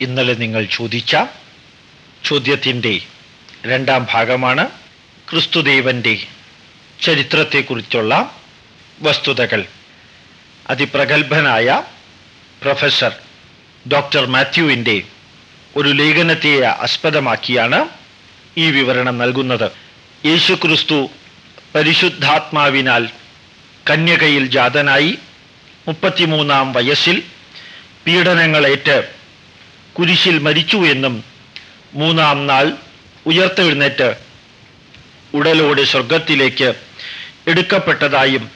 ഇന്നലെ നിങ്ങൾ ചോദിച്ച ചോദ്യത്തിന്റെ രണ്ടാം ഭാഗമാണ് ക്രിസ്തുദേവന്റെ ചരിത്രത്തെക്കുറിച്ചുള്ള വസ്തുതകൾ. അതിപ്രഗത്ഭനായ പ്രൊഫസർ ഡോക്ടർ മാത്യുവിന്റെ ഒരു ലേഖനത്തെ ആസ്പദമാക്കിയാണ് ഈ വിവരണം നൽകുന്നത്. യേശുക്രിസ്തു പരിശുദ്ധാത്മാവിനാൽ കന്യകയിൽ ജാതനായി മുപ്പത്തിമൂന്നാം വയസ്സിൽ പീഡനങ്ങളേറ്റ് കുരിശിൽ മരിച്ചു എന്നും മൂന്നാം നാൾ ഉയർത്തെഴുന്നേറ്റ് ഉടലോടെ സ്വർഗത്തിലേക്ക് എടുക്കപ്പെട്ടതായും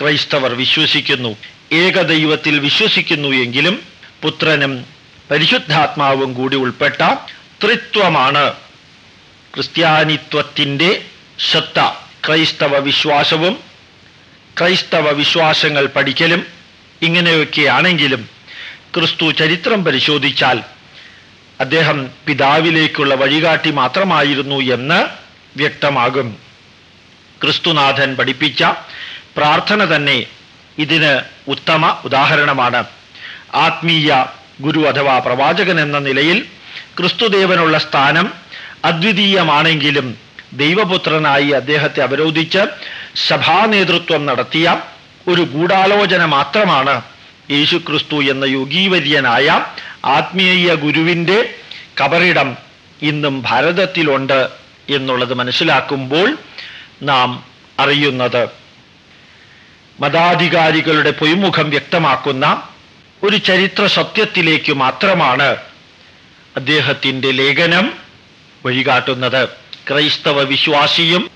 ക്രൈസ്തവർ വിശ്വസിക്കുന്നു. ഏകദൈവത്തിൽ വിശ്വസിക്കുന്നു എങ്കിലും പുത്രനും പരിശുദ്ധാത്മാവും കൂടി ഉൾപ്പെട്ട ത്രിത്വമാണ് ക്രിസ്ത്യാനിത്വത്തിന്റെ സത്ത ക്രൈസ്തവ വിശ്വാസവും ക്രൈസ്തവ വിശ്വാസങ്ങൾ പഠിക്കലും ഇങ്ങനെയൊക്കെ ആണെങ്കിലും ക്രിസ്തു ചരിത്രം പരിശോധിച്ചാൽ അദ്ദേഹം പിതാവിലേക്കുള്ള വഴികാട്ടി മാത്രമായിരുന്നു എന്ന് വ്യക്തമാകും. ക്രിസ്തുനാഥൻ പഠിപ്പിച്ച പ്രാർത്ഥന തന്നെ ഇതിന് ഉത്തമ ഉദാഹരണമാണ്. ആത്മീയ ഗുരു അഥവാ പ്രവാചകൻ എന്ന നിലയിൽ ക്രിസ്തുദേവനുള്ള സ്ഥാനം അദ്വിതീയമാണെങ്കിലും ദൈവപുത്രനായി അദ്ദേഹത്തെ അവരോധിച്ച് സഭാ നേതൃത്വം നടത്തിയ ഒരു ഗൂഢാലോചന മാത്രമാണ് യേശുക്രിസ്തു എന്ന യോഗീവര്യനായ ആത്മീയ ഗുരുവിന്റെ കബറിടം ഇന്നും ഭാരതത്തിലുണ്ട് എന്നുള്ളത് മനസ്സിലാക്കുമ്പോൾ നാം അറിയുന്നത്. മതാധികാരികളുടെ പൊയ്മുഖം വ്യക്തമാക്കുന്ന ഒരു ചരിത്ര സത്യത്തിലേക്ക് മാത്രമാണ് അദ്ദേഹത്തിന്റെ ലേഖനം വഴികാട്ടുന്നത്. ക്രൈസ്തവ വിശ്വാസിയും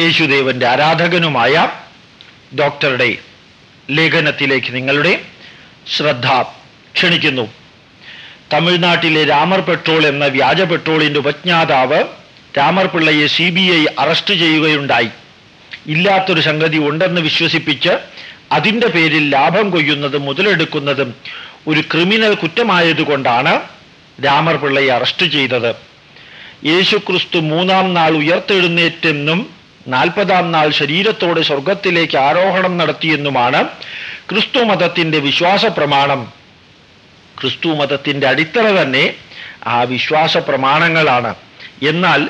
യേശുദേവന്റെ ആരാധകനുമായ ഡോക്ടറുടെ ലേഖനത്തിലേക്ക് നിങ്ങളുടെ ശ്രദ്ധ ക്ഷണിക്കുന്നു. തമിഴ്നാട്ടിലെ രാമർ പെട്രോൾ എന്ന വ്യാജ പെട്രോളിന്റെ ഉപജ്ഞാതാവ് രാമർ പിള്ളയെ സി ബി ഐ അറസ്റ്റ് ചെയ്യുകയുണ്ടായി. ഇല്ലാത്തൊരു സംഗതി ഉണ്ടെന്ന് വിശ്വസിപ്പിച്ച് അതിന്റെ പേരിൽ ലാഭം കൊയ്യുന്നതും മുതലെടുക്കുന്നതും ഒരു ക്രിമിനൽ കുറ്റമായതുകൊണ്ടാണ് രാമർ പിള്ളയെ അറസ്റ്റ് ചെയ്തത്. യേശുക്രിസ്തു മൂന്നാം നാൾ ഉയർത്തെഴുന്നേറ്റെന്നും നാൽപ്പതാം നാൾ ശരീരത്തോടെ സ്വർഗത്തിലേക്ക് ആരോഹണം നടത്തിയെന്നുമാണ് ക്രിസ്തു മതത്തിന്റെ വിശ്വാസ പ്രമാണം ക്രിസ്തു മതത്തിന്റെ അടിത്തറ തന്നെ ആ വിശ്വാസ പ്രമാണങ്ങളാണ്. എന്നാൽ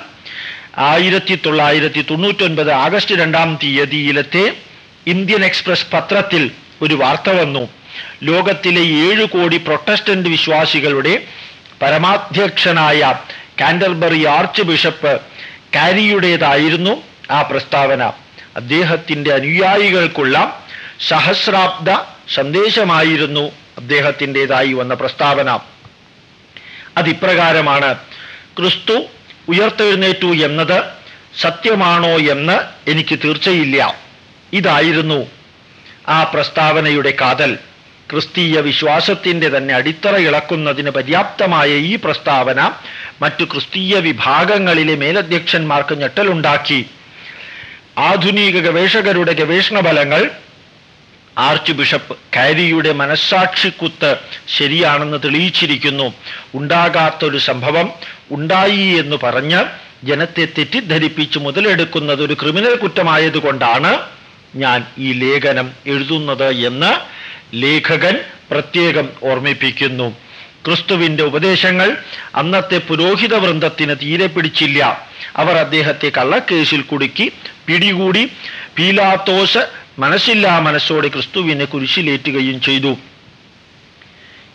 ആയിരത്തി തൊള്ളായിരത്തി തൊണ്ണൂറ്റൊൻപത് ആഗസ്റ്റ് രണ്ടാം തീയതിയിലത്തെ ഇന്ത്യൻ എക്സ്പ്രസ് പത്രത്തിൽ ഒരു വാർത്ത വന്നു. ലോകത്തിലെ ഏഴ് കോടി പ്രൊട്ടസ്റ്റന്റ് വിശ്വാസികളുടെ പരമാധ്യക്ഷനായ കാൻഡർബറി ആർച്ച് ബിഷപ്പ് കാരിയുടേതായിരുന്നു ആ പ്രസ്താവന. അദ്ദേഹത്തിന്റെ അനുയായികൾക്കുള്ള സഹസ്രാബ്ദ സന്ദേശമായിരുന്നു അദ്ദേഹത്തിന്റെതായി വന്ന പ്രസ്താവന. അതിപ്രകാരമാണ് ക്രിസ്തു ഉയർത്തെഴുന്നേറ്റു എന്നത് സത്യമാണോ എന്ന് എനിക്ക് തീർച്ചയില്ല. ഇതായിരുന്നു ആ പ്രസ്താവനയുടെ കാതൽ. ക്രിസ്തീയ വിശ്വാസത്തിന്റെ തന്നെ അടിത്തറ ഇളക്കുന്നതിന് പര്യാപ്തമായ ഈ പ്രസ്താവന മറ്റു ക്രിസ്തീയ വിഭാഗങ്ങളിലെ മേലധ്യക്ഷന്മാർക്ക് ഞെട്ടലുണ്ടാക്കി. ആധുനിക ഗവേഷകരുടെ ഗവേഷണ ഫലങ്ങൾ ആർച്ച് ബിഷപ്പ് കാരിയുടെ മനസ്സാക്ഷിക്കുത്ത് ശരിയാണെന്ന് തെളിയിച്ചിരിക്കുന്നു. ഉണ്ടാകാത്തൊരു സംഭവം ഉണ്ടായി എന്ന് പറഞ്ഞ് ജനത്തെ തെറ്റിദ്ധരിപ്പിച്ച് മുതലെടുക്കുന്നത് ഒരു ക്രിമിനൽ കുറ്റമായതുകൊണ്ടാണ് ഞാൻ ഈ ലേഖനം എഴുതുന്നത് എന്ന് ലേഖകൻ പ്രത്യേകം ഓർമ്മിപ്പിക്കുന്നു. ക്രിസ്തുവിന്റെ ഉപദേശങ്ങൾ അന്നത്തെ പുരോഹിത വൃന്ദത്തിന് തീരെ പിടിച്ചില്ല. അവർ അദ്ദേഹത്തെ കള്ളക്കേസിൽ കുടുക്കി പിടികൂടി പീലാത്തോസ് മനസ്സില്ലാ മനസ്സോടെ ക്രിസ്തുവിനെ കുരിശിലേറ്റുകയും ചെയ്തു.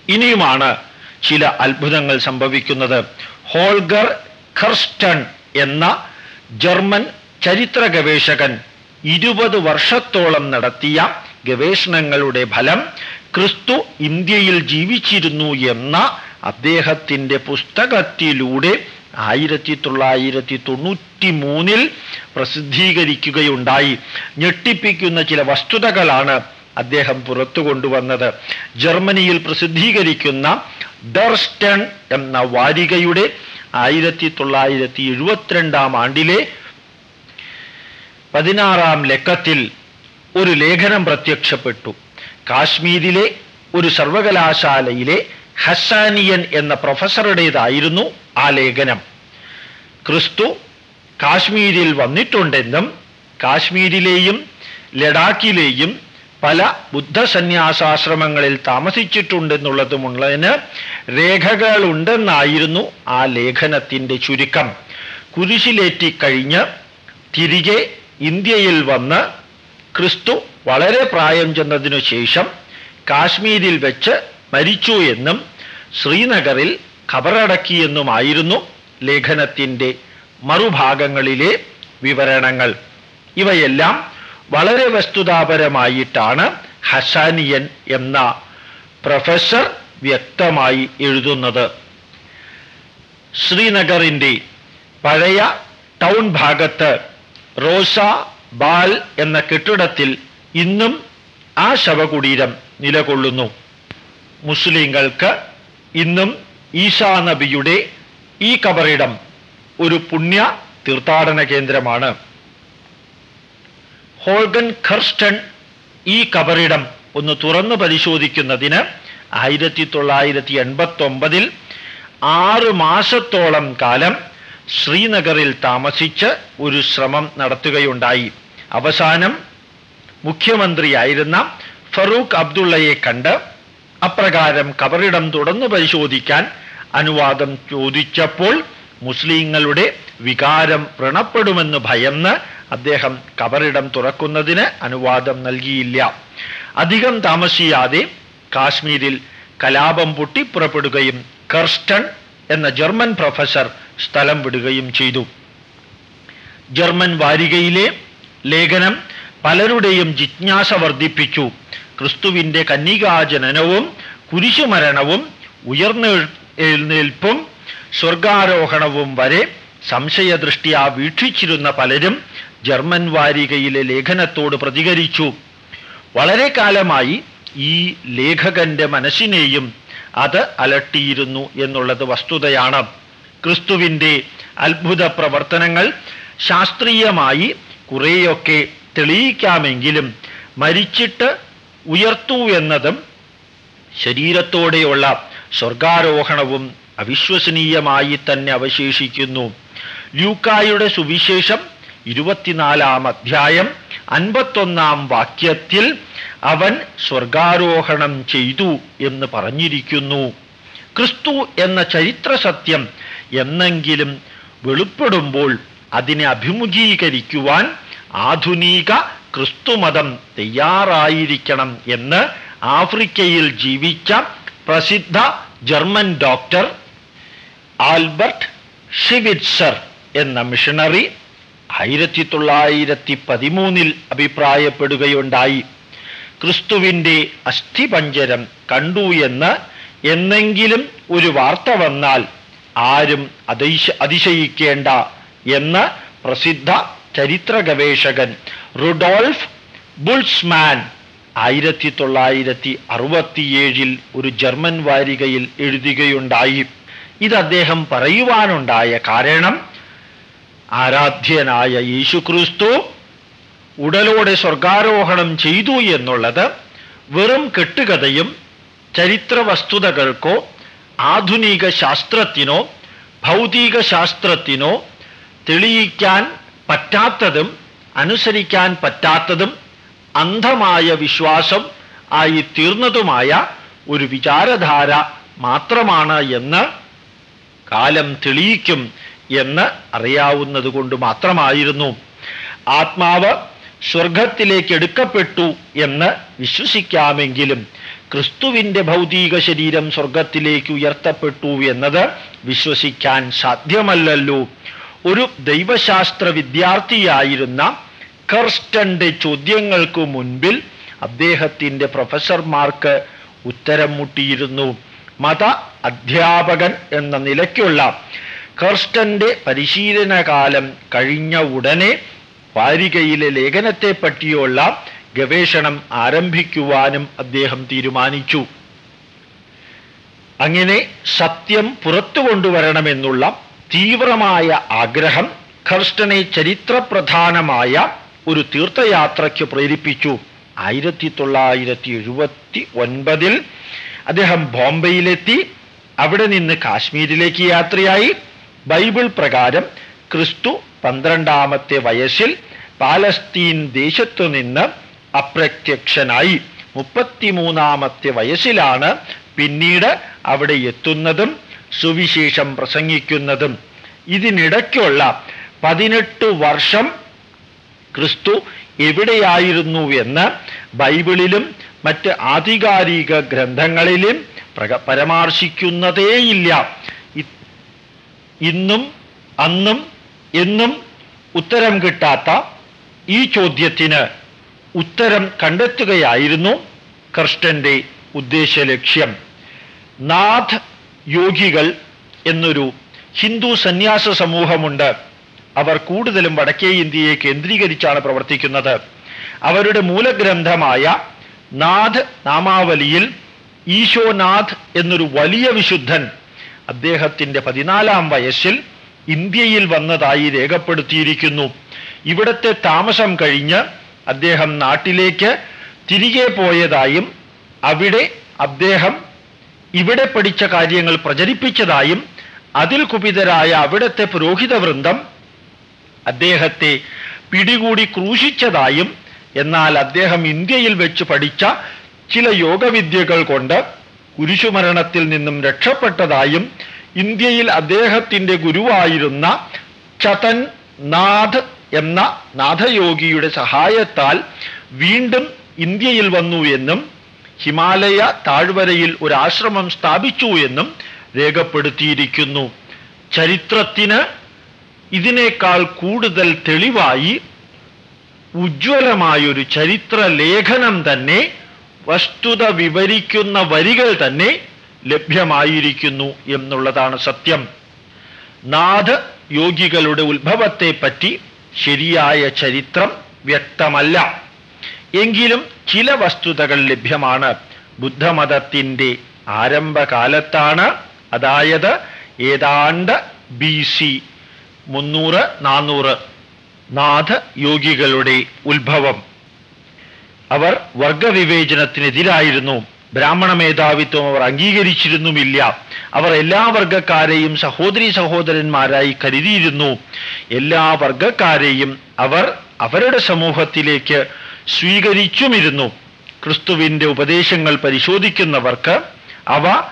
ഇനിയുമാണ് ചില അത്ഭുതങ്ങൾ സംഭവിക്കുന്നത്. ഹോൾഗർ ഖർസ്റ്റൺ എന്ന ജർമ്മൻ ചരിത്ര ഗവേഷകൻ ഇരുപത് വർഷത്തോളം നടത്തിയ ഗവേഷണങ്ങളുടെ ഫലം ക്രിസ്തു ഇന്ത്യയിൽ ജീവിച്ചിരുന്നു എന്ന അദ്ദേഹത്തിന്റെ പുസ്തകത്തിലൂടെ ആയിരത്തി തൊള്ളായിരത്തി തൊണ്ണൂറ്റി മൂന്നിൽ പ്രസിദ്ധീകരിക്കുകയുണ്ടായി. ഞെട്ടിപ്പിക്കുന്ന ചില വസ്തുതകളാണ് അദ്ദേഹം പുറത്തു കൊണ്ടുവന്നത്. ജർമ്മനിയിൽ പ്രസിദ്ധീകരിക്കുന്ന ഡർസ്റ്റൺ എന്ന വാരികയുടെ ആയിരത്തി തൊള്ളായിരത്തി എഴുപത്തിരണ്ടാം ആണ്ടിലെ പതിനാറാം ലക്കത്തിൽ ഒരു ലേഖനം പ്രത്യക്ഷപ്പെട്ടു. കാശ്മീരിലെ ഒരു സർവകലാശാലയിലെ ഹസാനിയൻ എന്ന പ്രൊഫസറുടേതായിരുന്നു ആ ലേഖനം. ക്രിസ്തു കാശ്മീരിൽ വന്നിട്ടുണ്ടെന്നും കാശ്മീരിലെയും ലഡാക്കിലെയും പല ബുദ്ധസന്യാസാശ്രമങ്ങളിൽ താമസിച്ചിട്ടുണ്ടെന്നുള്ളതുമുള്ളതിന് രേഖകളുണ്ടെന്നായിരുന്നു ആ ലേഖനത്തിന്റെ ചുരുക്കം. കുരിശിലേറ്റിക്കഴിഞ്ഞ് തിരികെ ഇന്ത്യയിൽ വന്ന് ക്രിസ്തു വളരെ പ്രായം ചെന്നതിനു ശേഷം കാശ്മീരിൽ വെച്ച് മരിച്ചു എന്നും ശ്രീനഗറിൽ ഖബറടക്കിയെന്നുമായിരുന്നു ലേഖനത്തിന്റെ മറുഭാഗങ്ങളിലെ വിവരണങ്ങൾ. ഇവയെല്ലാം വളരെ വസ്തുതാപരമായിട്ടാണ് ഹസാനിയൻ എന്ന പ്രൊഫസർ വ്യക്തമായി എഴുതുന്നത്. ശ്രീനഗറിന്റെ പഴയ ടൗൺ ഭാഗത്ത് റോസ ബാൽ എന്ന കെട്ടിടത്തിൽ ഇന്നും ആ ശവകുടീരം നിലകൊള്ളുന്നു. മുസ്ലിങ്ങൾക്ക് ഇന്നും ഈശാ നബിയുടെ ഈ കബറിടം ഒരു പുണ്യ തീർത്ഥാടന കേന്ദ്രമാണ്. ഹോൾഗൻ ഖർസ്റ്റൺ ഈ കബറിടം ഒന്ന് തുറന്നു പരിശോധിക്കുന്നതിന് ആയിരത്തി തൊള്ളായിരത്തി എൺപത്തി ഒമ്പതിൽ ആറ് മാസത്തോളം കാലം ശ്രീനഗറിൽ താമസിച്ച് ഒരു ശ്രമം നടത്തുകയുണ്ടായി. അവസാനം മുഖ്യമന്ത്രിയായിരുന്ന ഫറൂഖ് അബ്ദുള്ളയെ കണ്ട് അപ്രകാരം കബറിടം തുറന്നു പരിശോധിക്കാൻ അനുവാദം ചോദിച്ചപ്പോൾ മുസ്ലിങ്ങളുടെ വികാരം വ്രണപ്പെടുമെന്ന് ഭയന്ന് അദ്ദേഹം കബറിടം തുറക്കുന്നതിന് അനുവാദം നൽകിയില്ല. അധികം താമസിയാതെ കാശ്മീരിൽ കലാപം പൊട്ടിപ്പുറപ്പെടുകയും കർസ്റ്റൺ എന്ന ജർമ്മൻ പ്രൊഫസർ സ്ഥലം വിടുകയും ചെയ്തു. ജർമ്മൻ വാരികയിലെ ലേഖനം പലരുടെയും ജിജ്ഞാസ വർദ്ധിപ്പിച്ചു. ക്രിസ്തുവിന്റെ കന്യകാജനനവും കുരിശുമരണവും ഉയർന്നെഴുന്നേൽപ്പും സ്വർഗാരോഹണവും വരെ സംശയദൃഷ്ടിയാ വീക്ഷിച്ചിരുന്ന പലരും ജർമ്മൻ വാരികയിലെ ലേഖനത്തോട് പ്രതികരിച്ചു. വളരെ കാലമായി ഈ ലേഖകന്റെ മനസ്സിനെയും അത് അലട്ടിയിരുന്നു എന്നുള്ളത് വസ്തുതയാണ്. ക്രിസ്തുവിന്റെ അത്ഭുത പ്രവർത്തനങ്ങൾ ശാസ്ത്രീയമായി കുറേയൊക്കെ തെളിയിക്കാമെങ്കിലും മരിച്ചിട്ട് ഉയർത്തു എന്നതും ശരീരത്തോടെയുള്ള സ്വർഗാരോഹണവും അവിശ്വസനീയമായി തന്നെ അവശേഷിക്കുന്നു. ലൂക്കായുടെ സുവിശേഷം ഇരുപത്തിനാലാം അധ്യായം അൻപത്തൊന്നാം വാക്യത്തിൽ അവൻ സ്വർഗാരോഹണം ചെയ്തു എന്ന് പറഞ്ഞിരിക്കുന്നു. ക്രിസ്തു എന്ന ചരിത്ര സത്യം എന്നെങ്കിലും വെളിപ്പെടുമ്പോൾ അതിനെ അഭിമുഖീകരിക്കുവാൻ ആധുനിക ക്രിസ്തുമതം തയ്യാറായിരിക്കണം എന്ന് ആഫ്രിക്കയിൽ ജീവിച്ച പ്രസിദ്ധ ജർമ്മൻ ഡോക്ടർ ആൽബർട്ട് ഷിവിറ്റ്സർ എന്ന മിഷണറി ആയിരത്തി തൊള്ളായിരത്തി പതിമൂന്നിൽ അഭിപ്രായപ്പെടുകയുണ്ടായി. ക്രിസ്തുവിന്റെ അസ്ഥിപഞ്ചരം കണ്ടു എന്ന് എന്നെങ്കിലും ഒരു വാർത്ത വന്നാൽ ആരും അതിശ അതിശയിക്കേണ്ട എന്ന് പ്രസിദ്ധ ചരിത്ര ഗവേഷകൻ റുഡോൾഫ് ബുൾസ്മാൻ ആയിരത്തി തൊള്ളായിരത്തി അറുപത്തിയേഴിൽ ഒരു ജർമ്മൻ വാരികയിൽ എഴുതുകയുണ്ടായി. ഇത് അദ്ദേഹം പറയുവാനുണ്ടായ കാരണം ആരാധ്യനായ യേശുക്രിസ്തു ഉടലോടെ സ്വർഗാരോഹണം ചെയ്തു എന്നുള്ളത് വെറും കെട്ടുകഥയും ചരിത്ര വസ്തുതകൾക്കോ ആധുനിക ശാസ്ത്രത്തിനോ ഭൗതിക ശാസ്ത്രത്തിനോ തെളിയിക്കാൻ പറ്റാത്തതും അനുസരിക്കാൻ പറ്റാത്തതും അന്ധമായ വിശ്വാസം ആയി തീർന്നതുമായ ഒരു വിചാരധാര മാത്രമാണ് എന്ന് കാലം തെളിയിക്കും എന്ന് അറിയാവുന്നത് കൊണ്ട് മാത്രമായിരുന്നു. ആത്മാവ് സ്വർഗത്തിലേക്ക് എടുക്കപ്പെട്ടു എന്ന് വിശ്വസിക്കാമെങ്കിലും ക്രിസ്തുവിന്റെ ഭൗതിക ശരീരം സ്വർഗത്തിലേക്ക് ഉയർത്തപ്പെട്ടു എന്നത് വിശ്വസിക്കാൻ സാധ്യമല്ലല്ലോ. ഒരു ദൈവശാസ്ത്ര വിദ്യാർത്ഥിയായിരുന്ന കർസ്റ്റന്റെ ചോദ്യങ്ങൾക്ക് മുൻപിൽ അദ്ദേഹത്തിന്റെ പ്രൊഫസർമാർക്ക് ഉത്തരം മുട്ടിയിരുന്നു. മത അധ്യാപകൻ എന്ന നിലയ്ക്കുള്ള കർസ്റ്റന്റെ പരിശീലനകാലം കഴിഞ്ഞ ഉടനെ വാരികയിലെ ലേഖനത്തെ പറ്റിയുള്ള ഗവേഷണം ആരംഭിക്കുവാനും അദ്ദേഹം തീരുമാനിച്ചു. അങ്ങനെ സത്യം പുറത്തു കൊണ്ടുവരണമെന്നുള്ള തീവ്രമായ ആഗ്രഹം ഖർസ്റ്റനെ ചരിത്രപ്രധാനമായ ഒരു തീർത്ഥയാത്രയ്ക്ക് പ്രേരിപ്പിച്ചു. ആയിരത്തി തൊള്ളായിരത്തി എഴുപത്തി ഒൻപതിൽ അദ്ദേഹം ബോംബെയിലെത്തി. അവിടെ നിന്ന് കാശ്മീരിലേക്ക് യാത്രയായി. ബൈബിൾ പ്രകാരം ക്രിസ്തു പന്ത്രണ്ടാമത്തെ വയസ്സിൽ പാലസ്തീൻ ദേശത്തു നിന്ന് അപ്രത്യക്ഷനായി. മുപ്പത്തിമൂന്നാമത്തെ വയസ്സിലാണ് പിന്നീട് അവിടെ എത്തുന്നതും സുവിശേഷം പ്രസംഗിക്കുന്നതും. ഇതിനിടയ്ക്കുള്ള പതിനെട്ട് വർഷം ക്രിസ്തു എവിടെയായിരുന്നു എന്ന് ബൈബിളിലും മറ്റ് ആധികാരിക ഗ്രന്ഥങ്ങളിലും പരാമർശിക്കുന്നതേയില്ല. ഇന്നും അന്നും എന്നും ഉത്തരം കിട്ടാത്ത ഈ ചോദ്യത്തിന് ഉത്തരം കണ്ടെത്തുകയായിരുന്നു കൃഷ്ണന്റെ ഉദ്ദേശലക്ഷ്യം നാഥ് യോഗികൾ എന്നൊരു ഹിന്ദു സന്യാസ സമൂഹമുണ്ട്. അവർ കൂടുതലും വടക്കേ ഇന്ത്യയെ കേന്ദ്രീകരിച്ചാണ് പ്രവർത്തിക്കുന്നത്. അവരുടെ മൂലഗ്രന്ഥമായ നാഥ് നാമാവലിയിൽ ഈശോനാഥ് എന്നൊരു വലിയ വിശുദ്ധൻ അദ്ദേഹത്തിന്റെ പതിനാലാം വയസ്സിൽ ഇന്ത്യയിൽ വന്നതായി രേഖപ്പെടുത്തിയിരിക്കുന്നു. ഇവിടത്തെ താമസം കഴിഞ്ഞ് അദ്ദേഹം നാട്ടിലേക്ക് തിരികെ പോയതായും അവിടെ അദ്ദേഹം ഇവിടെ പഠിച്ച കാര്യങ്ങൾ പ്രചരിപ്പിച്ചതായും അതിൽ കുപിതരായ അവിടുത്തെ പുരോഹിത വൃന്ദം അദ്ദേഹത്തെ പിടികൂടി ക്രൂശിച്ചതായും എന്നാൽ അദ്ദേഹം ഇന്ത്യയിൽ വെച്ച് പഠിച്ച ചില യോഗവിദ്യകൾ കൊണ്ട് കുരിശുമരണത്തിൽ നിന്നും രക്ഷപ്പെട്ടതായും ഇന്ത്യയിൽ അദ്ദേഹത്തിന്റെ ഗുരുവായിരുന്ന ചതൻ നാഥ് എന്ന നാഥയോഗിയുടെ സഹായത്താൽ വീണ്ടും ഇന്ത്യയിൽ വന്നു എന്നും ഹിമാലയ താഴ്വരയിൽ ഒരു ആശ്രമം സ്ഥാപിച്ചു എന്നും രേഖപ്പെടുത്തിയിരിക്കുന്നു. ചരിത്രത്തിന് ഇതിനേക്കാൾ കൂടുതൽ തെളിവായി ഉജ്ജ്വലമായൊരു ചരിത്ര ലേഖനം തന്നെ വസ്തുത വിവരിക്കുന്ന വരികൾ തന്നെ ലഭ്യമായിരിക്കുന്നു എന്നുള്ളതാണ് സത്യം. നാഥ യോഗികളുടെ ഉത്ഭവത്തെപ്പറ്റി ശരിയായ ചരിത്രം വ്യക്തമല്ല. എങ്കിലും ചില വസ്തുതകൾ ലഭ്യമാണ്. ബുദ്ധമതത്തിന്റെ ആരംഭകാലത്താണ് അതായത് ഏതാണ്ട് ബി സി മുന്നൂറ് നാനൂറ് നാഥ യോഗികളുടെ ഉത്ഭവം. അവർ വർഗവിവേചനത്തിനെതിരായിരുന്നു. ബ്രാഹ്മണ മേധാവിത്വം അവർ അംഗീകരിച്ചിരുന്നുമില്ല. അവർ എല്ലാ വർഗക്കാരെയും സഹോദരി സഹോദരന്മാരായി കരുതിയിരുന്നു. എല്ലാ വർഗക്കാരെയും അവർ അവരുടെ സമൂഹത്തിലേക്ക് സ്വീകരിച്ചുമിരുന്നു. ക്രിസ്തുവിന്റെ ഉപദേശങ്ങൾ പരിശോധിക്കുന്നവർക്ക് അവ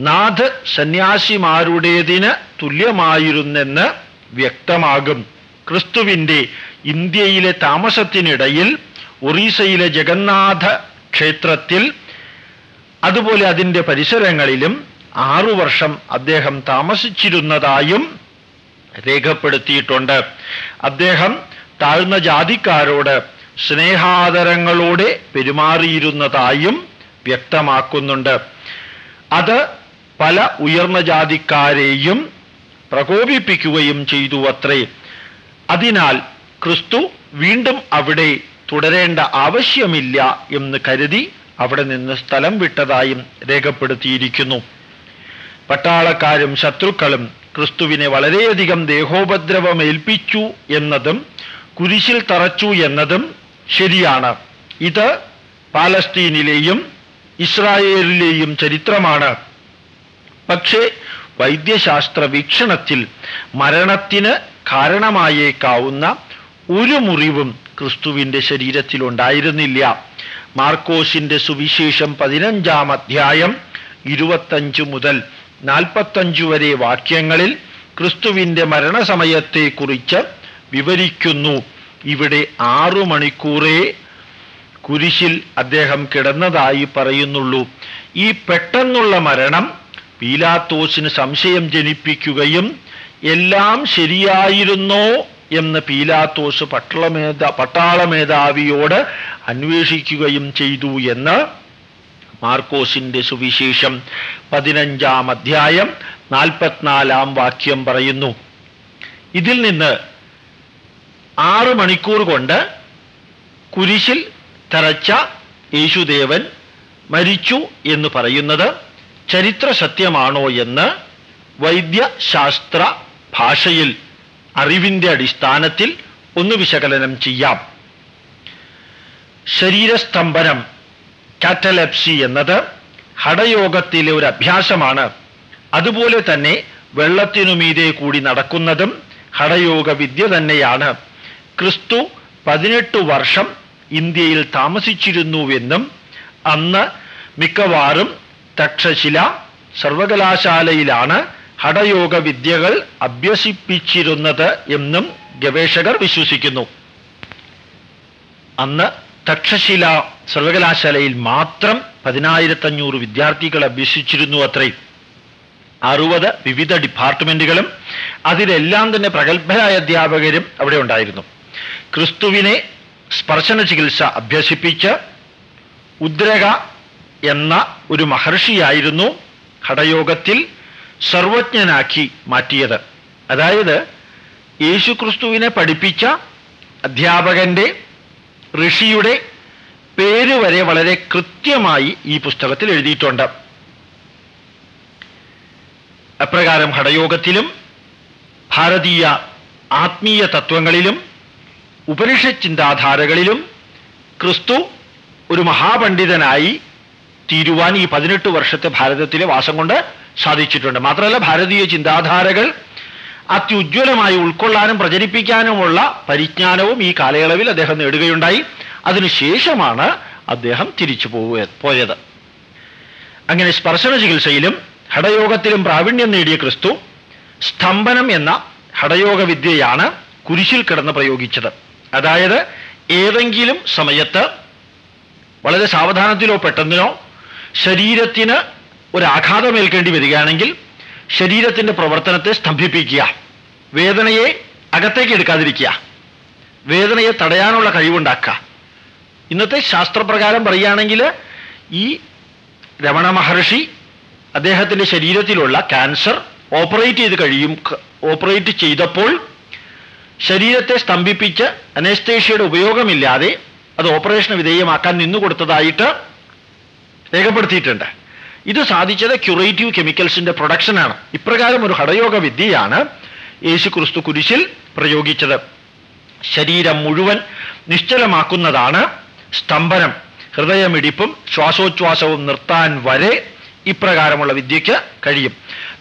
നാഥ സന്യാസിമാരുടേതിന് തുല്യമായിരുന്നെന്ന് വ്യക്തമാകും. ക്രിസ്തുവിന്റെ ഇന്ത്യയിലെ താമസത്തിനിടയിൽ ഒറീസയിലെ ജഗന്നാഥ ക്ഷേത്രത്തിൽ അതുപോലെ അതിന്റെ പരിസരങ്ങളിലും ആറു വർഷം അദ്ദേഹം താമസിച്ചിരുന്നതായും രേഖപ്പെടുത്തിയിട്ടുണ്ട്. അദ്ദേഹം താഴ്ന്ന ജാതിക്കാരോട് സ്നേഹാദരങ്ങളോടെ പെരുമാറിയിരുന്നതായും വ്യക്തമാക്കുന്നുണ്ട്. അത് പല ഉയർന്ന ജാതിക്കാരെയും പ്രകോപിപ്പിക്കുകയും ചെയ്തു അത്രേ അതിനാൽ ക്രിസ്തു വീണ്ടും അവിടെ തുടരേണ്ട ആവശ്യമില്ല എന്ന് കരുതി അവിടെ നിന്ന് സ്ഥലം വിട്ടതായും രേഖപ്പെടുത്തിയിരിക്കുന്നു. പട്ടാളക്കാരും ശത്രുക്കളും ക്രിസ്തുവിനെ വളരെയധികം ദേഹോപദ്രവമേൽപ്പിച്ചു എന്നതും കുരിശിൽ തറച്ചു എന്നതും ശരിയാണ്. ഇത് പാലസ്തീനിലെയും ഇസ്രായേലിലെയും ചരിത്രമാണ്. പക്ഷേ വൈദ്യശാസ്ത്ര വീക്ഷണത്തിൽ മരണത്തിന് കാരണമായേക്കാവുന്ന ഒരു മുറിവും ക്രിസ്തുവിന്റെ ശരീരത്തിലുണ്ടായിരുന്നില്ല. മാർക്കോസിന്റെ സുവിശേഷം പതിനഞ്ചാം അധ്യായം ഇരുപത്തഞ്ച് മുതൽ നാൽപ്പത്തഞ്ചു വരെ വാക്യങ്ങളിൽ ക്രിസ്തുവിന്റെ മരണസമയത്തെക്കുറിച്ച് വിവരിക്കുന്നു. ഇവിടെ ആറു മണിക്കൂറേ കുരിശിൽ അദ്ദേഹം കിടന്നതായി പറയുന്നുള്ളൂ. ഈ പെട്ടെന്നുള്ള മരണം പീലാത്തോസിന് സംശയം ജനിപ്പിക്കുകയും എല്ലാം ശരിയായിരുന്നോ എന്ന് പീലാത്തോസ് പട്ടളമേധ പട്ടാള മേധാവിയോട് അന്വേഷിക്കുകയും ചെയ്തു എന്ന് മാർക്കോസിന്റെ സുവിശേഷം പതിനഞ്ചാം അധ്യായം നാൽപ്പത്തിനാലാം വാക്യം പറയുന്നു. ഇതിൽ നിന്ന് ആറ് മണിക്കൂർ കൊണ്ട് കുരിശിൽ തറച്ച യേശുദേവൻ മരിച്ചു എന്ന് പറയുന്നത് ചരിത്ര സത്യമാണോ എന്ന് വൈദ്യശാസ്ത്ര ഭാഷയിൽ അറിവിന്റെ അടിസ്ഥാനത്തിൽ ഒന്ന് വിശകലനം ചെയ്യാം. ശരീരസ്തംഭനം കാറ്റലപ്സി എന്നത് ഹടയോഗത്തിലെ ഒരു അഭ്യാസമാണ്. അതുപോലെ തന്നെ വെള്ളത്തിനുമീതെ കൂടി നടക്കുന്നതും ഹടയോഗ വിദ്യ തന്നെയാണ്. ക്രിസ്തു പതിനെട്ട് വർഷം ഇന്ത്യയിൽ താമസിച്ചിരുന്നുവെന്നും അന്ന് മിക്കവാറും തക്ഷശില സർവകലാശാലയിലാണ് ഹഠയോഗ വിദ്യകൾ അഭ്യസിപ്പിച്ചിരുന്നത് എന്നും ഗവേഷകർ വിശ്വസിക്കുന്നു. അന്ന് തക്ഷശില സർവകലാശാലയിൽ മാത്രം പതിനായിരത്തഞ്ഞൂറ് വിദ്യാർത്ഥികൾ അഭ്യസിച്ചിരുന്നു അത്രയും അറുപത് വിവിധ ഡിപ്പാർട്ട്മെന്റുകളും അതിലെല്ലാം തന്നെ പ്രഗത്ഭരായ അധ്യാപകരും അവിടെ ഉണ്ടായിരുന്നു. ക്രിസ്തുവിനെ സ്പർശന ചികിത്സ അഭ്യസിപ്പിച്ച് ഉദ്രക എന്ന ഒരു മഹർഷിയായിരുന്നു ഹഠയോഗത്തിൽ സർവജ്ഞനാക്കി മാറ്റിയത്. അതായത് യേശുക്രിസ്തുവിനെ പഠിപ്പിച്ച അധ്യാപകന്റെ ഋഷിയുടെ പേര് വരെ വളരെ കൃത്യമായി ഈ പുസ്തകത്തിൽ എഴുതിയിട്ടുണ്ട്. അപ്രകാരം ഹഠയോഗത്തിലും ഭാരതീയ ആത്മീയ തത്വങ്ങളിലും ഉപനിഷ ചിന്താധാരകളിലും ക്രിസ്തു ഒരു മഹാപണ്ഡിതനായി തീരുവാൻ ഈ പതിനെട്ട് വർഷത്തെ ഭാരതത്തിലെ വാസം കൊണ്ട് സാധിച്ചിട്ടുണ്ട്. മാത്രമല്ല ഭാരതീയ ചിന്താധാരകൾ അത്യുജ്വലമായി ഉൾക്കൊള്ളാനും പ്രചരിപ്പിക്കാനുമുള്ള പരിജ്ഞാനവും ഈ കാലയളവിൽ അദ്ദേഹം നേടുകയുണ്ടായി. അതിനുശേഷമാണ് അദ്ദേഹം തിരിച്ചു പോവുക പോയത്. അങ്ങനെ സ്പർശന ചികിത്സയിലും ഹടയോഗത്തിലും പ്രാവീണ്യം നേടിയ ക്രിസ്തു സ്തംഭനം എന്ന ഹടയോഗ വിദ്യയാണ് കുരിശിൽ കിടന്ന് പ്രയോഗിച്ചത്. അതായത് ഏതെങ്കിലും സമയത്ത് വളരെ സാവധാനത്തിലോ പെട്ടെന്നിനോ ശരീരത്തിന് ഒരു ആഘാതമേൽക്കേണ്ടി വരികയാണെങ്കിൽ ശരീരത്തിന്റെ പ്രവർത്തനത്തെ സ്തംഭിപ്പിക്കുക. വേദനയെ അകത്തേക്ക് എടുക്കാതിരിക്കുക. വേദനയെ തടയാനുള്ള കഴിവുണ്ടാക്കുക. ഇന്നത്തെ ശാസ്ത്രപ്രകാരം പറയുകയാണെങ്കിൽ ഈ രമണ മഹർഷി അദ്ദേഹത്തിന്റെ ശരീരത്തിലുള്ള ക്യാൻസർ ഓപ്പറേറ്റ് ചെയ്ത് കഴിയും ഓപ്പറേറ്റ് ചെയ്തപ്പോൾ ശരീരത്തെ സ്തംഭിപ്പിച്ച് അനേസ്തേഷ്യയുടെ ഉപയോഗമില്ലാതെ അത് ഓപ്പറേഷന് വിധേയമാക്കാൻ നിന്നുകൊടുത്തതായിട്ട് രേഖപ്പെടുത്തിയിട്ടുണ്ട്. ഇത് സാധിച്ചത് ക്യൂറേറ്റീവ് കെമിക്കൽസിന്റെ പ്രൊഡക്ഷനാണ് ഇപ്രകാരം ഒരു ഹടയോഗ വിദ്യയാണ് യേശു ക്രിസ്തു കുരിശിൽ പ്രയോഗിച്ചത്. ശരീരം മുഴുവൻ നിശ്ചലമാക്കുന്നതാണ് സ്തംഭനം. ഹൃദയമിടിപ്പും ശ്വാസോച്ഛ്വാസവും നിർത്താൻ വരെ ഇപ്രകാരമുള്ള വിദ്യയ്ക്ക് കഴിയും.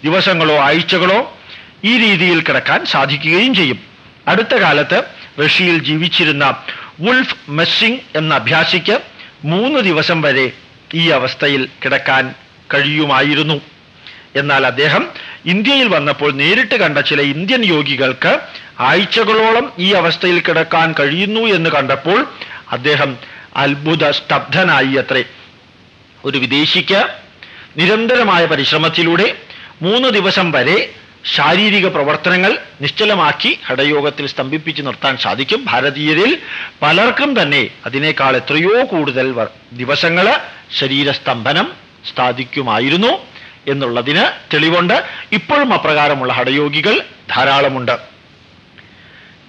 ദിവസങ്ങളോ ആഴ്ചകളോ ഈ രീതിയിൽ കിടക്കാൻ സാധിക്കുകയും ചെയ്യും. അടുത്ത കാലത്ത് റഷ്യയിൽ ജീവിച്ചിരുന്ന വുൾഫ് മെസ്സിംഗ് എന്ന അഭ്യാസിക്ക് മൂന്ന് ദിവസം വരെ ഈ അവസ്ഥയിൽ കിടക്കാൻ കഴിയുമായിരുന്നു. എന്നാൽ അദ്ദേഹം ഇന്ത്യയിൽ വന്നപ്പോൾ നേരിട്ട് കണ്ട ചില ഇന്ത്യൻ യോഗികൾക്ക് ആഴ്ചകളോളം ഈ അവസ്ഥയിൽ കിടക്കാൻ കഴിയുന്നു എന്ന് കണ്ടപ്പോൾ അദ്ദേഹം അത്ഭുത സ്തബ്ധനായി അത്രേ. ഒരു വിദേശിക്ക് നിരന്തരമായ പരിശ്രമത്തിലൂടെ മൂന്ന് ദിവസം വരെ ശാരീരിക പ്രവർത്തനങ്ങൾ നിശ്ചലമാക്കി ഹഠയോഗത്തിൽ സ്തംഭിപ്പിച്ച് നിർത്താൻ സാധിക്കും. ഭാരതീയരിൽ പലർക്കും തന്നെ അതിനേക്കാൾ എത്രയോ കൂടുതൽ ദിവസങ്ങൾ ശരീരസ്തംഭനം സ്ഥാപിക്കുമായിരുന്നു എന്നുള്ളതിന് തെളിവുണ്ട്. ഇപ്പോഴും അപ്രകാരമുള്ള ഹടയോഗികൾ ധാരാളമുണ്ട്.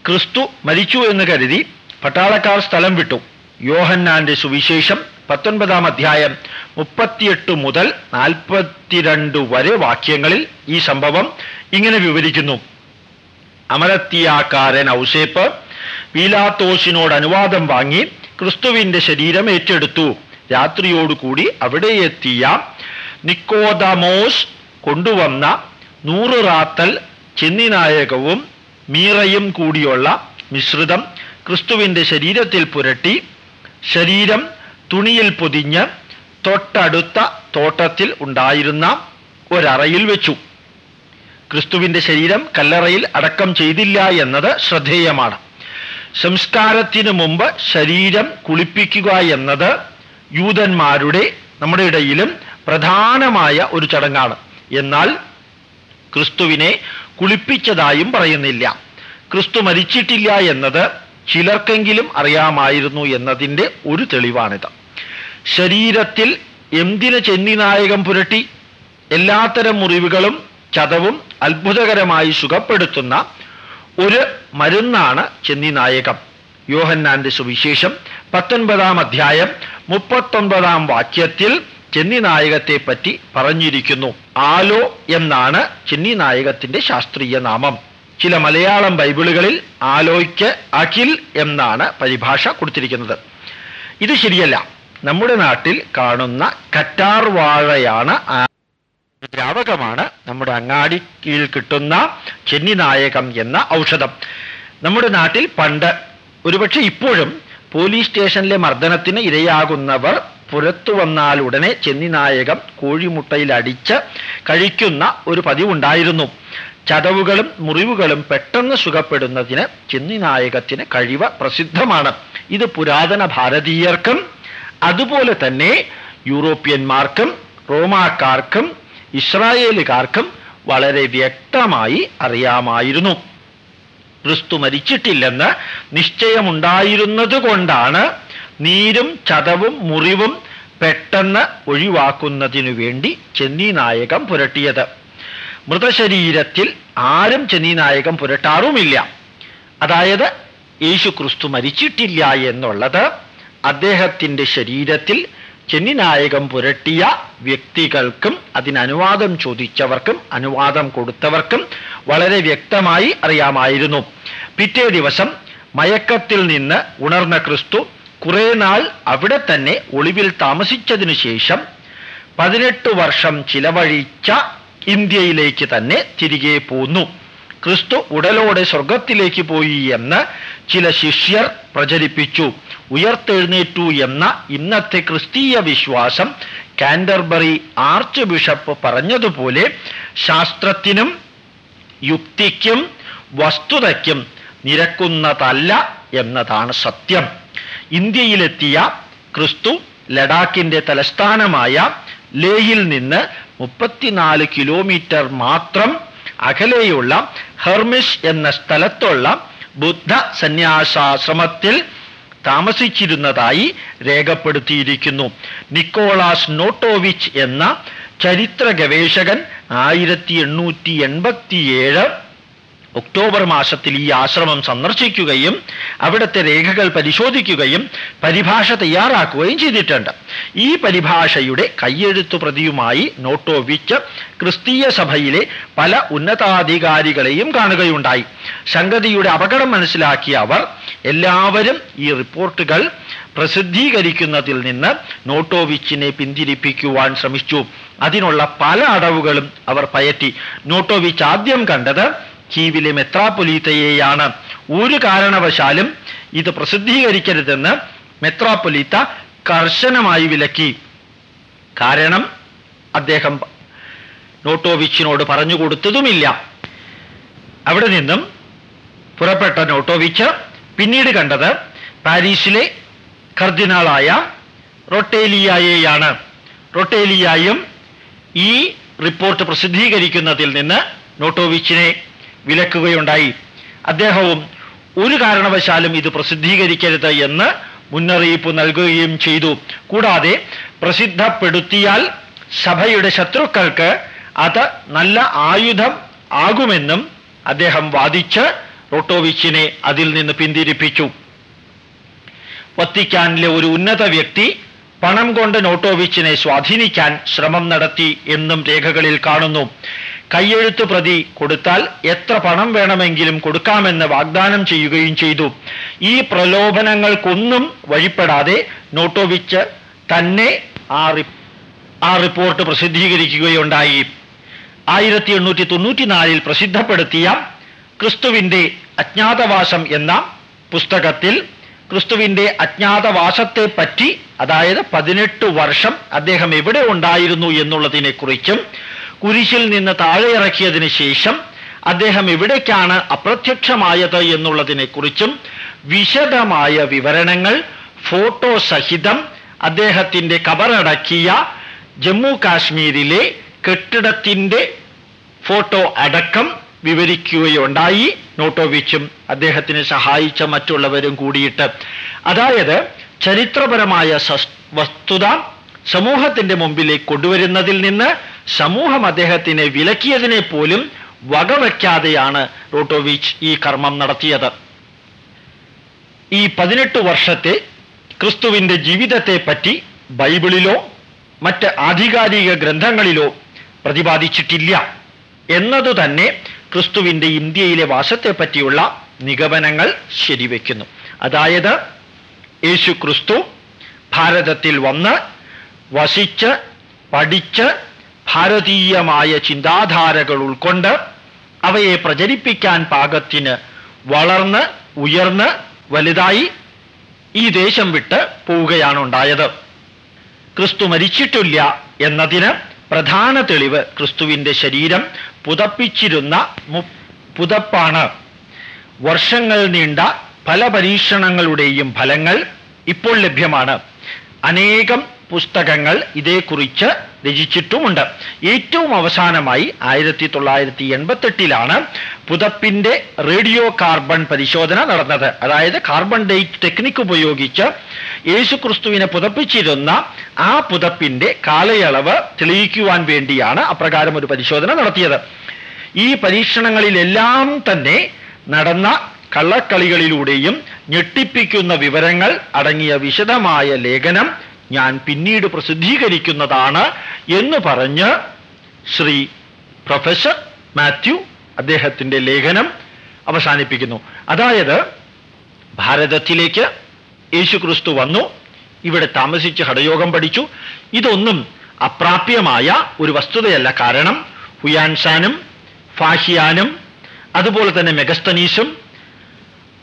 ക്രിസ്തു മരിച്ചു എന്ന് കരുതി പട്ടാളക്കാർ സ്ഥലം വിട്ടു. യോഹന്നാന്റെ സുവിശേഷം പത്തൊൻപതാം അധ്യായം മുപ്പത്തിയെട്ട് മുതൽ നാൽപ്പത്തിരണ്ട് വരെ വാക്യങ്ങളിൽ ഈ സംഭവം ഇങ്ങനെ വിവരിക്കുന്നു. അമരത്തിയാക്കാരൻ ഔസേപ്പ് പീലാത്തോസിനോട് അനുവാദം വാങ്ങി ക്രിസ്തുവിന്റെ ശരീരം ഏറ്റെടുത്തു. രാത്രിയോടുകൂടി അവിടെ എത്തിയ നിക്കോദമോസ് കൊണ്ടുവന്ന നൂറ് റാത്തൽ ചെന്നിനായകവും മീറയും കൂടിയുള്ള മിശ്രിതം ക്രിസ്തുവിന്റെ ശരീരത്തിൽ പുരട്ടി ശരീരം തുണിയിൽ പൊതിഞ്ഞ് തൊട്ടടുത്ത തോട്ടത്തിൽ ഉണ്ടായിരുന്ന ഒരറയിൽ വെച്ചു. ക്രിസ്തുവിന്റെ ശരീരം കല്ലറയിൽ അടക്കം ചെയ്തില്ല എന്നത് ശ്രദ്ധേയമാണ്. സംസ്കാരത്തിനു മുമ്പ് ശരീരം കുളിപ്പിക്കുക എന്നത് യൂതന്മാരുടെ നമ്മുടെ ഇടയിലും പ്രധാനമായ ഒരു ചടങ്ങാണ്. എന്നാൽ ക്രിസ്തുവിനെ കുളിപ്പിച്ചതായും പറയുന്നില്ല. ക്രിസ്തു മരിച്ചിട്ടില്ല എന്നത് ചിലർക്കെങ്കിലും അറിയാമായിരുന്നു എന്നതിന്റെ ഒരു തെളിവാണിത്. ശരീരത്തിൽ എന്തിന് ചെന്നിനായകം പുരട്ടി എല്ലാത്തരം മുറിവുകളും ചതവും അത്ഭുതകരമായി സുഖപ്പെടുത്തുന്ന ഒരു മരുന്നാണ് ചെന്നിനായകം. യോഹന്നാന്റെ സുവിശേഷം പത്തൊൻപതാം അധ്യായം മുപ്പത്തൊൻപതാം വാക്യത്തിൽ ചെന്നിനായകത്തെ പറ്റി പറഞ്ഞിരിക്കുന്നു. ആലോ എന്നാണ് ചെന്നി നായകത്തിന്റെ ശാസ്ത്രീയ നാമം. ചില മലയാളം ബൈബിളുകളിൽ ആലോയ്ക്ക് അഖിൽ എന്നാണ് പരിഭാഷ കൊടുത്തിരിക്കുന്നത്. ഇത് ശരിയല്ല. നമ്മുടെ നാട്ടിൽ കാണുന്ന കറ്റാർ വാഴയാണ് ദ്രാവകമാണ്. നമ്മുടെ അങ്ങാടി കീഴിൽ കിട്ടുന്ന ചെന്നി നായകം എന്ന ഔഷധം. നമ്മുടെ നാട്ടിൽ പണ്ട് ഒരുപക്ഷെ ഇപ്പോഴും പോലീസ് സ്റ്റേഷനിലെ മർദ്ദനത്തിന് ഇരയാകുന്നവർ പുറത്തു വന്നാൽ ഉടനെ ചെന്നിനായകം കോഴിമുട്ടയിൽ അടിച്ച് കഴിക്കുന്ന ഒരു പതിവുണ്ടായിരുന്നു. ചതവുകളും മുറിവുകളും പെട്ടെന്ന് സുഖപ്പെടുന്നതിന് ചെന്നിനായകത്തിന് കഴിവ് പ്രസിദ്ധമാണ്. ഇത് പുരാതന ഭാരതീയർക്കും അതുപോലെ തന്നെ യൂറോപ്യന്മാർക്കും റോമാക്കാർക്കും ഇസ്രായേലുകാർക്കും വളരെ വ്യക്തമായി അറിയാമായിരുന്നു. ക്രിസ്തു മരിച്ചിട്ടില്ലെന്ന് നിശ്ചയമുണ്ടായിരുന്നത് കൊണ്ടാണ് നീരും ചതവും മുറിവും പെട്ടെന്ന് ഒഴിവാക്കുന്നതിനു വേണ്ടി ചെന്നീനായകം പുരട്ടിയത്. മൃതശരീരത്തിൽ ആരും ചെന്നീനായകം പുരട്ടാറുമില്ല. അതായത് യേശു ക്രിസ്തു മരിച്ചിട്ടില്ല എന്നുള്ളത് അദ്ദേഹത്തിന്റെ ശരീരത്തിൽ ചെന്നിനായകം പുരട്ടിയ വ്യക്തികൾക്കും അതിന് അനുവാദം ചോദിച്ചവർക്കും അനുവാദം കൊടുത്തവർക്കും വളരെ വ്യക്തമായി അറിയാമായിരുന്നു. പിറ്റേ ദിവസം മയക്കത്തിൽ നിന്ന് ഉണർന്ന ക്രിസ്തു കുറെ നാൾ അവിടെ തന്നെ ഒളിവിൽ താമസിച്ചതിനു ശേഷം പതിനെട്ട് വർഷം ചിലവഴിച്ച ഇന്ത്യയിലേക്ക് തന്നെ തിരികെ പോന്നു. ക്രിസ്തു ഉടലോടെ സ്വർഗത്തിലേക്ക് പോയി എന്ന് ചില ശിഷ്യർ പ്രചരിപ്പിച്ചു. ഉയർത്തെഴുന്നേറ്റു എന്ന ഇന്നത്തെ ക്രിസ്തീയ വിശ്വാസം കാൻഡർബറി ആർച്ച് ബിഷപ്പ് പറഞ്ഞതുപോലെ ശാസ്ത്രത്തിനും യുക്തിക്കും വസ്തുതയ്ക്കും നിരക്കുന്നതല്ല എന്നതാണ് സത്യം. ഇന്ത്യയിലെത്തിയ ക്രിസ്തു ലഡാക്കിന്റെ തലസ്ഥാനമായ ലേയിൽ നിന്ന് മുപ്പത്തിനാല് കിലോമീറ്റർ മാത്രം അകലെയുള്ള ഹെർമിഷ് എന്ന സ്ഥലത്തുള്ള ബുദ്ധ സന്യാസാശ്രമത്തിൽ താമസിച്ചിരുന്നതായി രേഖപ്പെടുത്തിയിരിക്കുന്നു. നിക്കോളാസ് നോട്ടോവിച്ച് എന്ന ചരിത്ര ഗവേഷകൻ ആയിരത്തി എണ്ണൂറ്റി എൺപത്തിയേഴ് ഒക്ടോബർ മാസത്തിൽ ഈ ആശ്രമം സന്ദർശിക്കുകയും അവിടുത്തെ രേഖകൾ പരിശോധിക്കുകയും പരിഭാഷ തയ്യാറാക്കുകയും ചെയ്തിട്ടുണ്ട്. ഈ പരിഭാഷയുടെ കയ്യെഴുത്തു പ്രതിയുമായി നോട്ടോവിച്ച് ക്രിസ്തീയ സഭയിലെ പല ഉന്നതാധികാരികളെയും കാണുകയുണ്ടായി. സംഗതിയുടെ അപകടം മനസ്സിലാക്കിയ അവർ എല്ലാവരും ഈ റിപ്പോർട്ടുകൾ പ്രസിദ്ധീകരിക്കുന്നതിൽ നിന്ന് നോട്ടോവിച്ചിനെ പിന്തിരിപ്പിക്കുവാൻ ശ്രമിച്ചു. അതിനുള്ള പല അടവുകളും അവർ പയറ്റി. നോട്ടോവിച്ച് ആദ്യം കണ്ടത് കീവിലെ മെത്രാപ്പൊലീത്തയെയാണ്. ഒരു കാരണവശാലും ഇത് പ്രസിദ്ധീകരിക്കരുതെന്ന് മെത്രാപ്പൊലീത്ത കർശനമായി വിലക്കി. കാരണം അദ്ദേഹം നോട്ടോവിച്ചിനോട് പറഞ്ഞു കൊടുത്തതുമില്ല. അവിടെ നിന്നും പുറപ്പെട്ട നോട്ടോവിച്ച് പിന്നീട് കണ്ടത് പാരീസിലെ കർദിനാളായ റൊട്ടേലിയായെയാണ്. റൊട്ടേലിയായും ഈ റിപ്പോർട്ട് പ്രസിദ്ധീകരിക്കുന്നതിൽ നിന്ന് നോട്ടോവിച്ചിനെ വിലക്കുകയുണ്ടായി. അദ്ദേഹവും ഒരു കാരണവശാലും ഇത് പ്രസിദ്ധീകരിക്കരുത് എന്ന് മുന്നറിയിപ്പ് നൽകുകയും ചെയ്തു. കൂടാതെ പ്രസിദ്ധപ്പെടുത്തിയാൽ സഭയുടെ ശത്രുക്കൾക്ക് അത് നല്ല ആയുധം ആകുമെന്നും അദ്ദേഹം വാദിച്ച് റോട്ടോവിച്ചിനെ അതിൽ നിന്ന് പിന്തിരിപ്പിച്ചു. വത്തിക്കാനിലെ ഒരു ഉന്നത വ്യക്തി പണം കൊണ്ട് നോട്ടോവിച്ചിനെ സ്വാധീനിക്കാൻ ശ്രമം നടത്തി എന്നും രേഖകളിൽ കാണുന്നു. കയ്യെഴുത്ത് പ്രതി കൊടുത്താൽ എത്ര പണം വേണമെങ്കിലും കൊടുക്കാമെന്ന് വാഗ്ദാനം ചെയ്യുകയും ചെയ്തു. ഈ പ്രലോഭനങ്ങൾക്കൊന്നും വഴിപ്പെടാതെ നോട്ടോവിച്ച് തന്നെ ആ റിപ്പോർട്ട് പ്രസിദ്ധീകരിക്കുകയുണ്ടായി. ആയിരത്തി എണ്ണൂറ്റി തൊണ്ണൂറ്റിനാലിൽ പ്രസിദ്ധപ്പെടുത്തിയ ക്രിസ്തുവിന്റെ അജ്ഞാതവാസം എന്ന പുസ്തകത്തിൽ ക്രിസ്തുവിന്റെ അജ്ഞാതവാസത്തെ പറ്റി അതായത് പതിനെട്ട് വർഷം അദ്ദേഹം എവിടെ ഉണ്ടായിരുന്നു എന്നുള്ളതിനെ കുറിച്ചും കുരിശിൽ നിന്ന് താഴെ ഇറക്കിയതിന് ശേഷം അദ്ദേഹം എവിടേക്കാണ് അപ്രത്യക്ഷമായത് എന്നുള്ളതിനെ കുറിച്ചും വിശദമായ വിവരണങ്ങൾ ഫോട്ടോ സഹിതം അദ്ദേഹത്തിന്റെ കബറടക്കിയ ജമ്മു കാശ്മീരിലെ കെട്ടിടത്തിന്റെ ഫോട്ടോ അടക്കം വിവരിക്കുകയുണ്ടായി. നോട്ടോവിച്ചും അദ്ദേഹത്തിനെ സഹായിച്ച മറ്റുള്ളവരും കൂടിയിട്ട്. അതായത് ചരിത്രപരമായ വസ്തുത സമൂഹത്തിന്റെ മുമ്പിലേക്ക് കൊണ്ടുവരുന്നതിൽ നിന്ന് സമൂഹം അദ്ദേഹത്തിനെ വിലക്കിയതിനെ പോലും വകവയ്ക്കാതെയാണ് റോട്ടോവിച്ച് ഈ കർമ്മം നടത്തിയത്. ഈ പതിനെട്ട് വർഷത്തെ ക്രിസ്തുവിന്റെ ജീവിതത്തെ പറ്റി ബൈബിളിലോ മറ്റ് ആധികാരിക ഗ്രന്ഥങ്ങളിലോ പ്രതിപാദിച്ചിട്ടില്ല. എന്നതുതന്നെ ക്രിസ്തുവിന്റെ ഇന്ത്യയിലെ വാസത്തെ പറ്റിയുള്ള നിഗമനങ്ങൾ ശരിവെക്കുന്നു. അതായത് യേശു ക്രിസ്തു ഭാരതത്തിൽ വന്ന് വസിച്ച് പഠിച്ച് ഭാരതീയമായ ചിന്താധാരകൾ ഉൾക്കൊണ്ട് അവയെ പ്രചരിപ്പിക്കാൻ പാകത്തിന് വളർന്ന് ഉയർന്ന് വലുതായി ഈ ദേശം വിട്ട് പോവുകയാണ് ഉണ്ടായത് ക്രിസ്തു മരിച്ചിട്ടില്ല എന്നതിന് പ്രധാന തെളിവ് ക്രിസ്തുവിന്റെ ശരീരം പുതപ്പിച്ചിരുന്ന പുതപ്പാണ്. വർഷങ്ങൾ നീണ്ട പല പരീക്ഷണങ്ങളുടെയും ഫലങ്ങൾ ഇപ്പോൾ ലഭ്യമാണ്. അനേകം പുസ്തകങ്ങൾ ഇതേക്കുറിച്ച് രചിച്ചിട്ടുമുണ്ട്. ഏറ്റവും അവസാനമായി ആയിരത്തി തൊള്ളായിരത്തി എൺപത്തെട്ടിലാണ് പുതപ്പിന്റെ റേഡിയോ കാർബൺ പരിശോധന നടന്നത്. അതായത് കാർബൺ ഡേറ്റ് ടെക്നിക് ഉപയോഗിച്ച് യേശുക്രിസ്തുവിനെ പുതപ്പിച്ചിരുന്ന ആ പുതപ്പിന്റെ കാലയളവ് തെളിയിക്കുവാൻ വേണ്ടിയാണ് അപ്രകാരം ഒരു പരിശോധന നടത്തിയത്. ഈ പരീക്ഷണങ്ങളിലെല്ലാം തന്നെ നടന്ന കള്ളക്കളികളിലൂടെയും ഞെട്ടിപ്പിക്കുന്ന വിവരങ്ങൾ അടങ്ങിയ വിശദമായ ലേഖനം ഞാൻ പിന്നീട് പ്രസിദ്ധീകരിക്കുന്നതാണ് എന്ന് പറഞ്ഞ് ശ്രീ പ്രൊഫസർ മാത്യു അദ്ദേഹത്തിന്റെ ലേഖനം അവസാനിപ്പിക്കുന്നു. അതായത് ഭാരതത്തിലേക്ക് യേശുക്രിസ്തു വന്നു ഇവിടെ താമസിച്ച് ഹടയോഗം പഠിച്ചു. ഇതൊന്നും അപ്രാപ്യമായ ഒരു വസ്തുതയല്ല. കാരണം ഹുയാൻസാനും ഫാഹിയാനും അതുപോലെ തന്നെ മെഗസ്തനീസും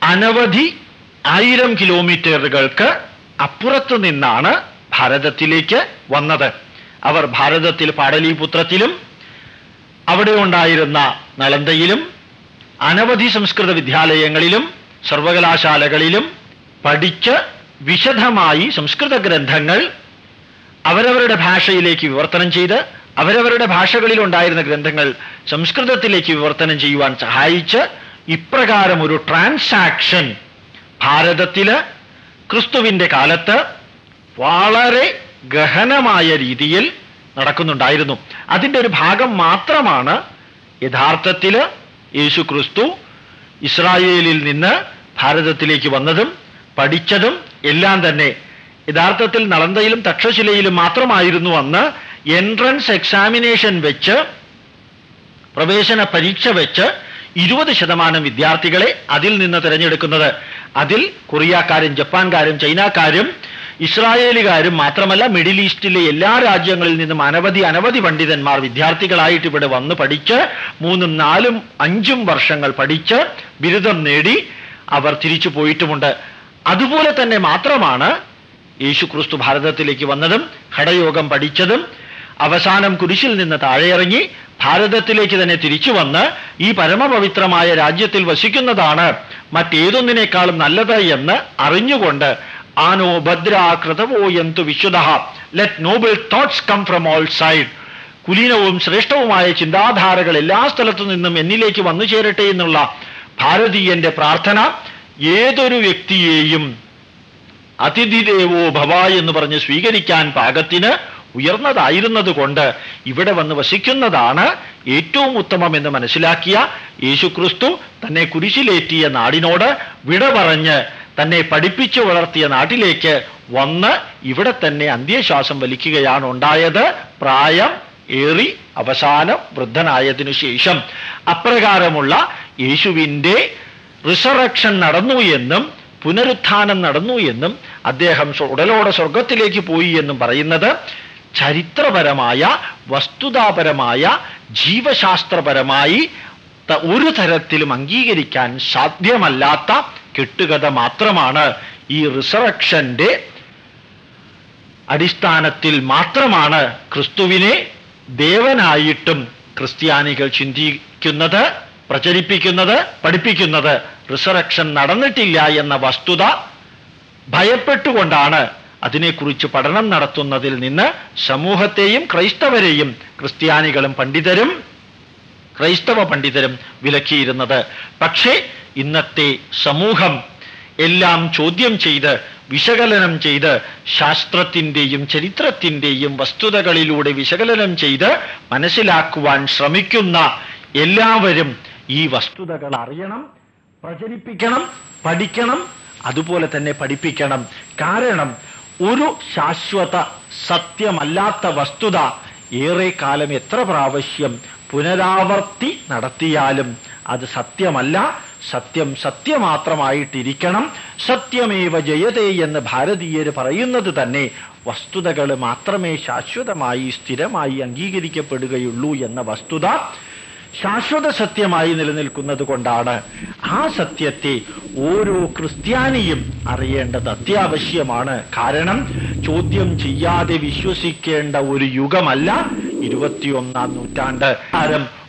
അനവധി ആയിരം കിലോമീറ്ററുകൾക്ക് അപ്പുറത്ത് നിന്നാണ് ഭാരതത്തിലേക്ക് വന്നത്. അവർ ഭാരതത്തിൽ പാടലീപുത്രത്തിലും അവിടെ ഉണ്ടായിരുന്ന നളന്തയിലും അനവധി സംസ്കൃത വിദ്യാലയങ്ങളിലും സർവകലാശാലകളിലും പഠിച്ച് വിശദമായി സംസ്കൃത ഗ്രന്ഥങ്ങൾ അവരവരുടെ ഭാഷയിലേക്ക് വിവർത്തനം ചെയ്ത് അവരവരുടെ ഭാഷകളിൽ ഉണ്ടായിരുന്ന ഗ്രന്ഥങ്ങൾ സംസ്കൃതത്തിലേക്ക് വിവർത്തനം ചെയ്യുവാൻ സഹായിച്ച് ഇപ്രകാരം ഒരു ട്രാൻസാക്ഷൻ ഭാരതത്തിൽ ക്രിസ്തുവിന്റെ കാലത്ത് വളരെ ഗഹനമായ രീതിയിൽ നടക്കുന്നുണ്ടായിരുന്നു. അതിന്റെ ഒരു ഭാഗം മാത്രമാണ് യഥാർത്ഥത്തിൽ യേശു ക്രിസ്തു ഇസ്രായേലിൽ നിന്ന് ഭാരതത്തിലേക്ക് വന്നതും പഠിച്ചതും എല്ലാം തന്നെ. യഥാർത്ഥത്തിൽ നളന്തയിലും തക്ഷശിലയിലും മാത്രമായിരുന്നു അന്ന് എൻട്രൻസ് എക്സാമിനേഷൻ വെച്ച് പ്രവേശന പരീക്ഷ വെച്ച് ഇരുപത് ശതമാനം വിദ്യാർത്ഥികളെ അതിൽ നിന്ന് തിരഞ്ഞെടുക്കുന്നത്. അതിൽ കൊറിയക്കാരും ജപ്പാൻകാരും ചൈനക്കാരും ഇസ്രായേലുകാരും മാത്രമല്ല മിഡിൽ ഈസ്റ്റിലെ എല്ലാ രാജ്യങ്ങളിൽ നിന്നും അനവധി അനവധി പണ്ഡിതന്മാർ വിദ്യാർത്ഥികളായിട്ട് ഇവിടെ വന്ന് പഠിച്ച് മൂന്നും നാലും അഞ്ചും വർഷങ്ങൾ പഠിച്ച് ബിരുദം നേടി അവർ തിരിച്ചു പോയിട്ടുമുണ്ട്. അതുപോലെ തന്നെ മാത്രമാണ് യേശു ക്രിസ്തു ഭാരതത്തിലേക്ക് വന്നതും ഹടയോഗം പഠിച്ചതും. അവസാനം കുരിശിൽ നിന്ന് താഴെയിറങ്ങി ഭാരതത്തിലേക്ക് തന്നെ തിരിച്ചു വന്ന് ഈ പരമപവിത്രമായ രാജ്യത്തിൽ വസിക്കുന്നതാണ് മറ്റേതൊന്നിനേക്കാളും നല്ലത് എന്ന് അറിഞ്ഞുകൊണ്ട് ആനോ ഭദ്രാകൃതവോ എന്തു വിശുദ്ധ. Let noble thoughts come from all side കുലീനവും ശ്രേഷ്ഠവുമായ ചിന്താധാരകൾ എല്ലാ സ്ഥലത്തു നിന്നും എന്നിലേക്ക് വന്നു ചേരട്ടെ എന്നുള്ള ഭാരതീയന്റെ പ്രാർത്ഥന ഏതൊരു വ്യക്തിയെയും അതിഥി ദേവോ ഭവ എന്ന് പറഞ്ഞ് സ്വീകരിക്കാൻ പാകത്തിന് ഉയർന്നതായിരുന്നത് കൊണ്ട് ഇവിടെ വന്ന് വസിക്കുന്നതാണ് ഏറ്റവും ഉത്തമം എന്ന് മനസ്സിലാക്കിയ യേശുക്രിസ്തു തന്നെ കുരിശിലേറ്റിയ നാടിനോട് വിട പറഞ്ഞ് തന്നെ പഠിപ്പിച്ചു വളർത്തിയ നാട്ടിലേക്ക് വന്ന് ഇവിടെ തന്നെ അന്ത്യശ്വാസം വലിക്കുകയാണ് ഉണ്ടായത്. പ്രായം ഏറി അവസാനം വൃദ്ധനായതിനു ശേഷം. അപ്രകാരമുള്ള യേശുവിന്റെ റിസറക്ഷൻ നടന്നു എന്നും പുനരുത്ഥാനം നടന്നു എന്നും അദ്ദേഹം ഉടലോടെ സ്വർഗത്തിലേക്ക് പോയി എന്നും പറയുന്നത് ചരിത്രപരമായ വസ്തുതാപരമായ ജീവശാസ്ത്രപരമായി ഒരു തരത്തിലും അംഗീകരിക്കാൻ സാധ്യമല്ലാത്ത കെട്ടുകഥ മാത്രമാണ് ഈ റിസറക്ഷന്റെ അടിസ്ഥാനത്തിൽ മാത്രമാണ് ക്രിസ്തുവിനെ ദേവനായിട്ടും ക്രിസ്ത്യാനികൾ ചിന്തിക്കുന്നത് പ്രചരിപ്പിക്കുന്നത് പഠിപ്പിക്കുന്നത്. റിസറക്ഷൻ നടന്നിട്ടില്ല എന്ന വസ്തുത ഭയപ്പെട്ടുകൊണ്ടാണ് അതിനെക്കുറിച്ച് പഠനം നടത്തുന്നതിൽ നിന്ന് സമൂഹത്തെയും ക്രൈസ്തവരെയും ക്രിസ്ത്യാനികളും പണ്ഡിതരും ക്രൈസ്തവ പണ്ഡിതരും വിലക്കിയിരുന്നത്. പക്ഷേ ഇന്നത്തെ സമൂഹം എല്ലാം ചോദ്യം ചെയ്ത് വിശകലനം ചെയ്ത് ശാസ്ത്രത്തിന്റെയും ചരിത്രത്തിന്റെയും വസ്തുതകളിലൂടെ വിശകലനം ചെയ്ത് മനസ്സിലാക്കുവാൻ ശ്രമിക്കുന്ന എല്ലാവരും ഈ വസ്തുതകൾ അറിയണം പ്രചരിപ്പിക്കണം പഠിക്കണം അതുപോലെ തന്നെ പഠിപ്പിക്കണം. കാരണം ഒരു ശാശ്വത സത്യമല്ലാത്ത വസ്തുത ഏറെ കാലം എത്ര പ്രാവശ്യം പുനരാവർത്തി നടത്തിയാലും അത് സത്യമല്ല. സത്യം സത്യമാത്രമായിട്ടിരിക്കണം. സത്യമേവ ജയതേ എന്ന് ഭാരതീയർ പറയുന്നത് തന്നെ വസ്തുതകൾ മാത്രമേ ശാശ്വതമായി സ്ഥിരമായി അംഗീകരിക്കപ്പെടുകയുള്ളൂ എന്ന വസ്തുത ശാശ്വത സത്യമായി നിലനിൽക്കുന്നത് കൊണ്ടാണ് ആ സത്യത്തെ ഓരോ ക്രിസ്ത്യാനിയും അറിയേണ്ടത് അത്യാവശ്യമാണ്. കാരണം ചോദ്യം ചെയ്യാതെ വിശ്വസിക്കേണ്ട ഒരു യുഗമല്ല ഇരുപത്തിയൊന്നാം നൂറ്റാണ്ട്. കാലം